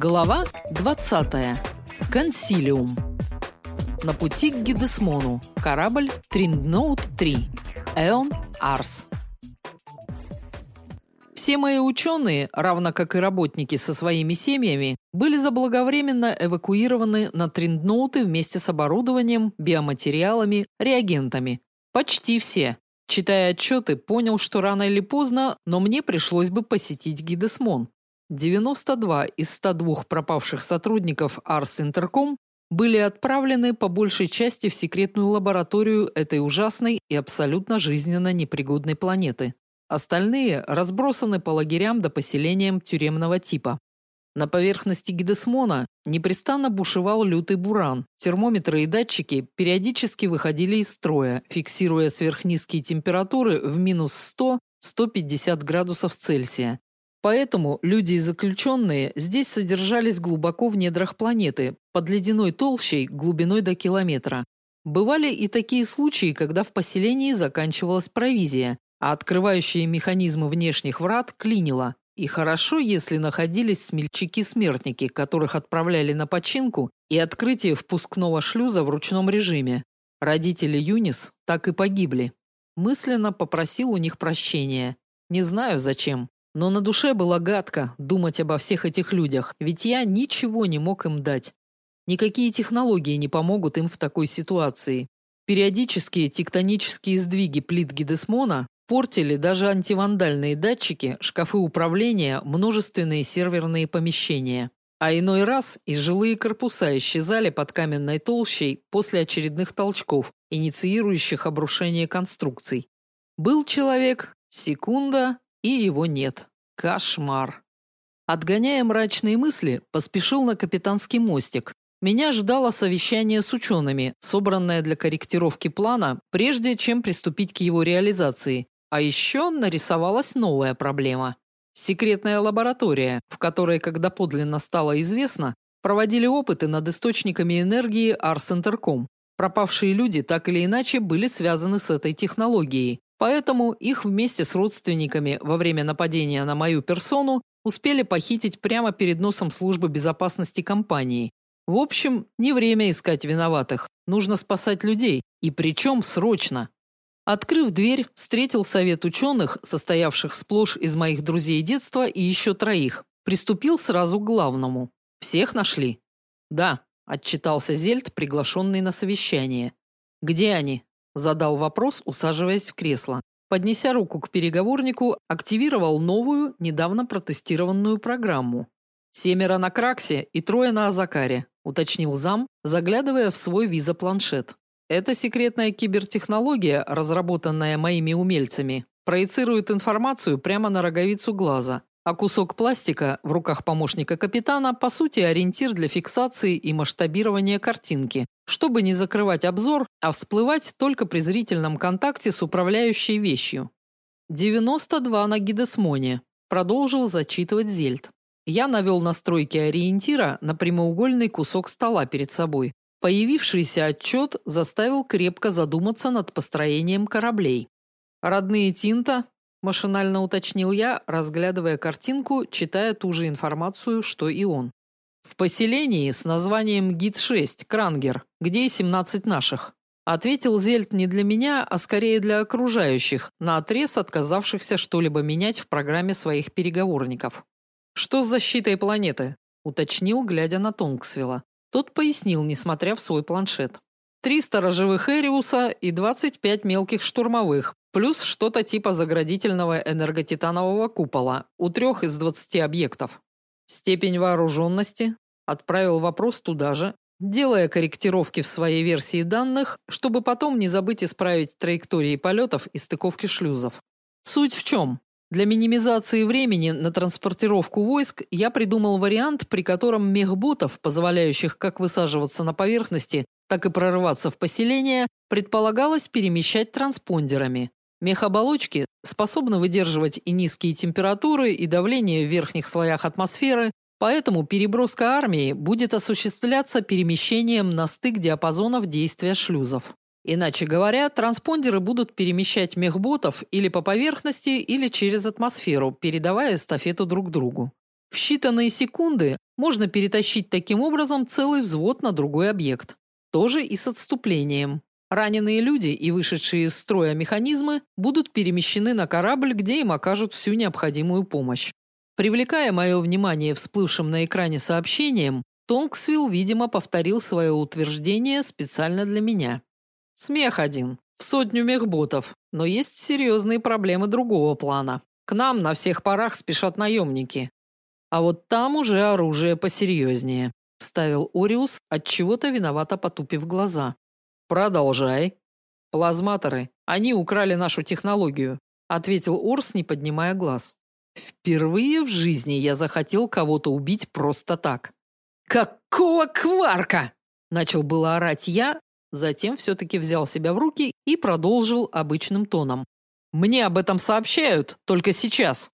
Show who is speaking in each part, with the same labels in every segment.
Speaker 1: Глава 20. Консилиум. На пути к Гидесмону. Корабль Триндноут 3. Эон Арс. Все мои ученые, равно как и работники со своими семьями, были заблаговременно эвакуированы на Триндноуты вместе с оборудованием, биоматериалами, реагентами. Почти все. Читая отчеты, понял, что рано или поздно, но мне пришлось бы посетить Гидесмон. 92 из 102 пропавших сотрудников Ars Intercom были отправлены по большей части в секретную лабораторию этой ужасной и абсолютно жизненно непригодной планеты. Остальные разбросаны по лагерям до поселениям тюремного типа. На поверхности Гидесмона непрестанно бушевал лютый буран. Термометры и датчики периодически выходили из строя, фиксируя сверхнизкие температуры в минус 100-150 градусов Цельсия. Поэтому люди и заключенные здесь содержались глубоко в недрах планеты, под ледяной толщей глубиной до километра. Бывали и такие случаи, когда в поселении заканчивалась провизия, а открывающие механизмы внешних врат клинило. И хорошо, если находились смельчаки-смертники, которых отправляли на починку и открытие впускного шлюза в ручном режиме. Родители Юнис так и погибли. Мысленно попросил у них прощения. Не знаю зачем. Но на душе было гадко думать обо всех этих людях, ведь я ничего не мог им дать. Никакие технологии не помогут им в такой ситуации. Периодические тектонические сдвиги плит Гидесмона портили даже антивандальные датчики, шкафы управления, множественные серверные помещения. А иной раз и жилые корпуса исчезали под каменной толщей после очередных толчков, инициирующих обрушение конструкций. Был человек, секунда, и его нет. Кошмар. Отгоняя мрачные мысли, поспешил на капитанский мостик. Меня ждало совещание с учеными, собранное для корректировки плана, прежде чем приступить к его реализации. А еще нарисовалась новая проблема. Секретная лаборатория, в которой, когда подлинно стало известно, проводили опыты над источниками энергии Арсентерком. Пропавшие люди так или иначе были связаны с этой технологией. Поэтому их вместе с родственниками во время нападения на мою персону успели похитить прямо перед носом службы безопасности компании. В общем, не время искать виноватых. Нужно спасать людей, и причем срочно. Открыв дверь, встретил совет ученых, состоявших сплошь из моих друзей детства и еще троих. Приступил сразу к главному. Всех нашли? Да, отчитался Зельд, приглашенный на совещание. Где они? Задал вопрос, усаживаясь в кресло. Поднеся руку к переговорнику, активировал новую, недавно протестированную программу. «Семеро на Краксе и трое на Азакаре», уточнил зам, заглядывая в свой виза-планшет. «Это секретная кибертехнология, разработанная моими умельцами, проецирует информацию прямо на роговицу глаза, а кусок пластика в руках помощника капитана по сути ориентир для фиксации и масштабирования картинки, чтобы не закрывать обзор, а всплывать только при зрительном контакте с управляющей вещью. 92 на гидесмоне, продолжил зачитывать Зельд. Я навел настройки ориентира на прямоугольный кусок стола перед собой. Появившийся отчет заставил крепко задуматься над построением кораблей. Родные Тинта машинально уточнил я, разглядывая картинку, читая ту же информацию, что и он. В поселении с названием Гид-6 Крангер, где и 17 наших. Ответил Зельд не для меня, а скорее для окружающих, наотрез отказавшихся что-либо менять в программе своих переговорников. Что с защитой планеты? уточнил, глядя на Тонгсвилла. Тот пояснил, несмотря в свой планшет. Три сторожевых Эриуса и 25 мелких штурмовых, Плюс что-то типа заградительного энерготитанового купола у трех из 20 объектов. Степень вооруженности отправил вопрос туда же, делая корректировки в своей версии данных, чтобы потом не забыть исправить траектории полетов и стыковки шлюзов. Суть в чем? Для минимизации времени на транспортировку войск я придумал вариант, при котором мехботов, позволяющих как высаживаться на поверхности, так и прорываться в поселение, предполагалось перемещать транспондерами. Мехоболочки способны выдерживать и низкие температуры, и давление в верхних слоях атмосферы, поэтому переброска армии будет осуществляться перемещением на стык диапазонов действия шлюзов. Иначе говоря, транспондеры будут перемещать мехботов или по поверхности, или через атмосферу, передавая эстафету друг другу. В считанные секунды можно перетащить таким образом целый взвод на другой объект. Тоже и с отступлением. Раненые люди и вышедшие из строя механизмы будут перемещены на корабль, где им окажут всю необходимую помощь. Привлекая мое внимание всплывшим на экране сообщением, Тонгсвилл, видимо, повторил свое утверждение специально для меня. Смех один. В сотню мехботов. Но есть серьезные проблемы другого плана. К нам на всех парах спешат наемники. А вот там уже оружие посерьезнее», – вставил Ориус, от чего-то виновато потупив глаза. Продолжай. Плазматоры. Они украли нашу технологию, ответил Орс, не поднимая глаз. Впервые в жизни я захотел кого-то убить просто так. Какого кварка? начал было орать я, затем все таки взял себя в руки и продолжил обычным тоном. Мне об этом сообщают только сейчас.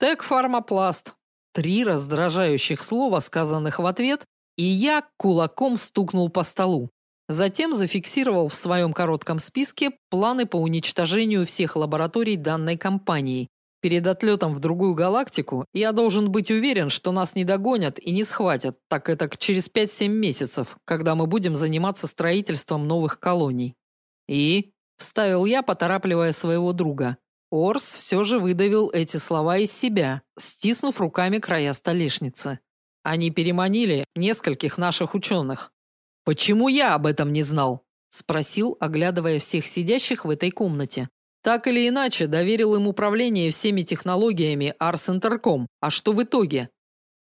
Speaker 1: Тек фармапласт. Три раздражающих слова, сказанных в ответ, и я кулаком стукнул по столу. Затем зафиксировал в своем коротком списке планы по уничтожению всех лабораторий данной компании. Перед отлетом в другую галактику я должен быть уверен, что нас не догонят и не схватят, так это через 5-7 месяцев, когда мы будем заниматься строительством новых колоний. И вставил я, поторапливая своего друга. Орс все же выдавил эти слова из себя, стиснув руками края столешницы. Они переманили нескольких наших ученых. Почему я об этом не знал? спросил, оглядывая всех сидящих в этой комнате. Так или иначе, доверил им управление всеми технологиями Арс Интерком. А что в итоге?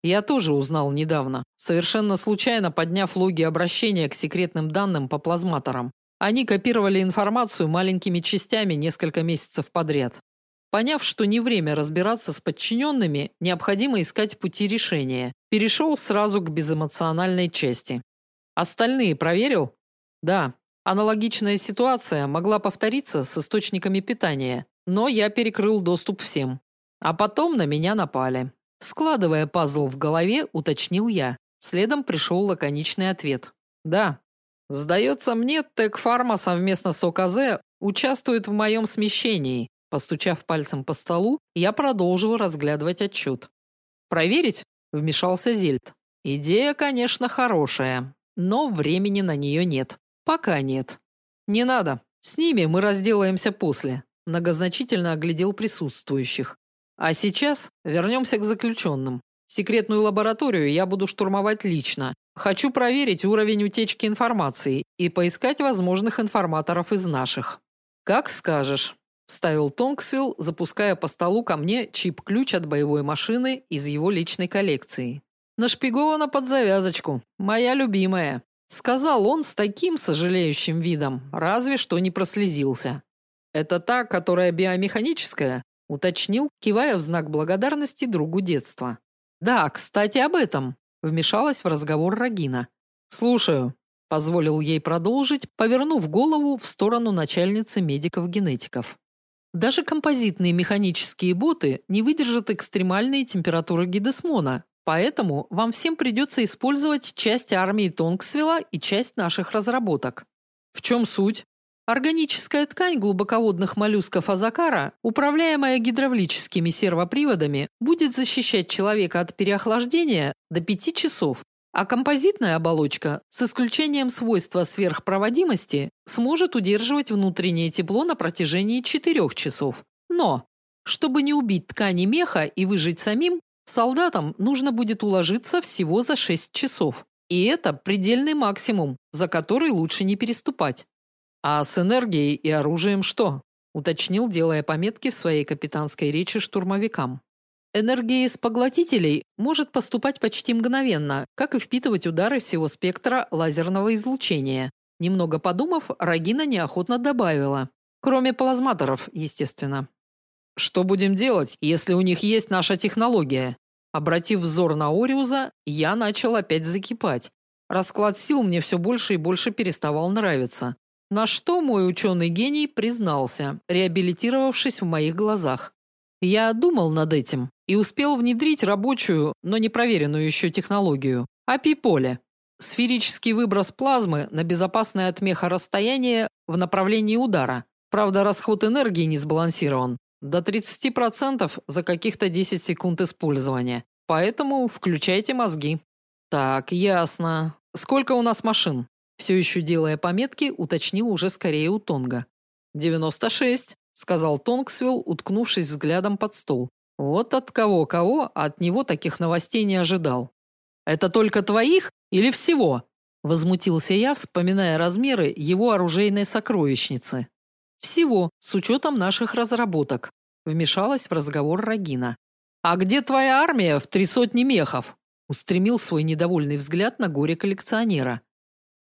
Speaker 1: Я тоже узнал недавно, совершенно случайно подняв логи обращения к секретным данным по плазматорам. Они копировали информацию маленькими частями несколько месяцев подряд. Поняв, что не время разбираться с подчиненными, необходимо искать пути решения, перешел сразу к безэмоциональной части. Остальные проверил? Да. Аналогичная ситуация могла повториться с источниками питания, но я перекрыл доступ всем. А потом на меня напали. Складывая пазл в голове, уточнил я. Следом пришел лаконичный ответ. Да. Сдается мне, Текфарма совместно с ОКЗ участвует в моем смещении. Постучав пальцем по столу, я продолжил разглядывать отчет. Проверить? вмешался Зельд. Идея, конечно, хорошая, но времени на нее нет. Пока нет. Не надо. С ними мы разделаемся после. Многозначительно оглядел присутствующих. А сейчас вернемся к заключенным. Секретную лабораторию я буду штурмовать лично. Хочу проверить уровень утечки информации и поискать возможных информаторов из наших. Как скажешь, вставил Тонксвилл, запуская по столу ко мне чип-ключ от боевой машины из его личной коллекции. Нашпигована под завязочку. Моя любимая, сказал он с таким сожалеющим видом, разве что не прослезился. Это та, которая биомеханическая, уточнил, кивая в знак благодарности другу детства. Да, кстати, об этом, вмешалась в разговор Рагина. Слушаю, позволил ей продолжить, повернув голову в сторону начальницы медиков-генетиков. Даже композитные механические боты не выдержат экстремальной температуры гидесмона, Поэтому вам всем придется использовать часть армии Тонгсвилла и часть наших разработок. В чем суть? Органическая ткань глубоководных моллюсков азакара, управляемая гидравлическими сервоприводами, будет защищать человека от переохлаждения до 5 часов, а композитная оболочка, с исключением свойства сверхпроводимости, сможет удерживать внутреннее тепло на протяжении 4 часов. Но чтобы не убить ткани меха и выжить самим, Солдатам нужно будет уложиться всего за 6 часов. И это предельный максимум, за который лучше не переступать. А с энергией и оружием что? уточнил, делая пометки в своей капитанской речи штурмовикам. Энергия из поглотителей может поступать почти мгновенно, как и впитывать удары всего спектра лазерного излучения. Немного подумав, Рагина неохотно добавила: кроме плазматоров, естественно. Что будем делать, если у них есть наша технология? Обратив взор на Ориуза, я начал опять закипать. Расклад сил мне все больше и больше переставал нравиться. На что мой ученый гений признался, реабилитировавшись в моих глазах. Я думал над этим и успел внедрить рабочую, но не проверенную еще технологию апиполе. Сферический выброс плазмы на безопасное от меха расстояние в направлении удара. Правда, расход энергии не сбалансирован. До 30% за каких-то 10 секунд использования. Поэтому включайте мозги. Так, ясно. Сколько у нас машин? Все еще делая пометки, уточнил уже скорее у Тонга. «Девяносто шесть», — сказал Тонгсвилл, уткнувшись взглядом под стол. Вот от кого-кого, а от него таких новостей не ожидал. «Это только твоих или всего?» Возмутился я, вспоминая размеры его оружейной сокровищницы. «Всего, с учетом наших разработок», — вмешалась в разговор Рагина. «А где твоя армия в три сотни мехов?» устремил свой недовольный взгляд на горе коллекционера.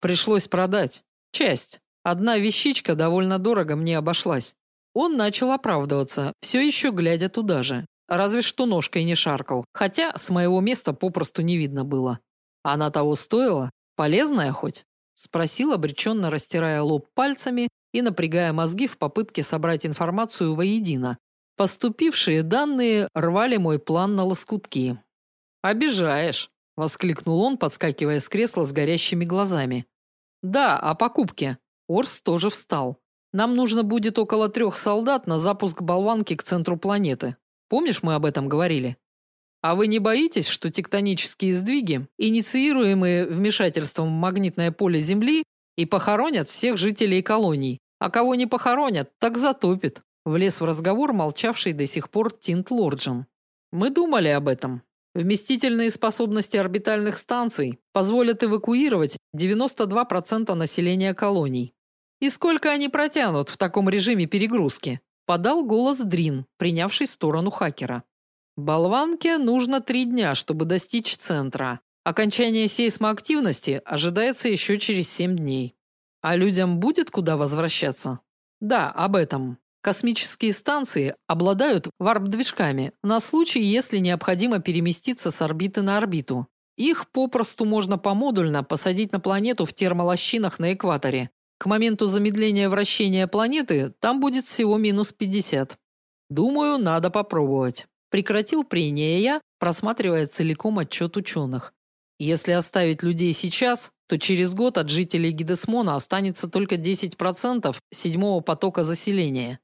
Speaker 1: «Пришлось продать. Часть. Одна вещичка довольно дорого мне обошлась». Он начал оправдываться, все еще глядя туда же. Разве что ножкой не шаркал, хотя с моего места попросту не видно было. Она того стоила? Полезная хоть? Спросил, обреченно растирая лоб пальцами и напрягая мозги в попытке собрать информацию воедино. Поступившие данные рвали мой план на лоскутки. «Обижаешь», – воскликнул он, подскакивая с кресла с горящими глазами. «Да, о покупке». Орс тоже встал. «Нам нужно будет около трех солдат на запуск болванки к центру планеты. Помнишь, мы об этом говорили?» А вы не боитесь, что тектонические сдвиги, инициируемые вмешательством в магнитное поле Земли, и похоронят всех жителей колоний? А кого не похоронят, так затопит. Влез в разговор молчавший до сих пор Тинт Лорджин. Мы думали об этом. Вместительные способности орбитальных станций позволят эвакуировать 92% населения колоний. И сколько они протянут в таком режиме перегрузки? Подал голос Дрин, принявший сторону хакера. Болванке нужно три дня, чтобы достичь центра. Окончание сейсмоактивности ожидается еще через семь дней. А людям будет куда возвращаться? Да, об этом. Космические станции обладают варп-движками на случай, если необходимо переместиться с орбиты на орбиту. Их попросту можно помодульно посадить на планету в термолощинах на экваторе. К моменту замедления вращения планеты там будет всего минус 50. Думаю, надо попробовать. Прекратил прение я, просматривая целиком отчет ученых. Если оставить людей сейчас, то через год от жителей Гидесмона останется только 10% седьмого потока заселения.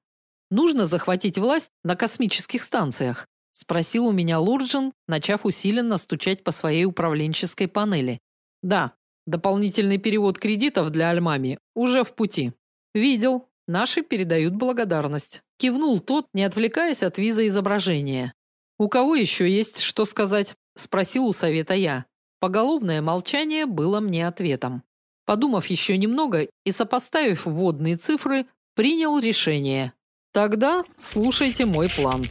Speaker 1: Нужно захватить власть на космических станциях, спросил у меня Лурджин, начав усиленно стучать по своей управленческой панели. Да, дополнительный перевод кредитов для Альмами уже в пути. Видел, наши передают благодарность. Кивнул тот, не отвлекаясь от виза изображения. У кого еще есть что сказать? спросил у совета я. Поголовное молчание было мне ответом. Подумав еще немного и сопоставив вводные цифры, принял решение. Тогда слушайте мой план.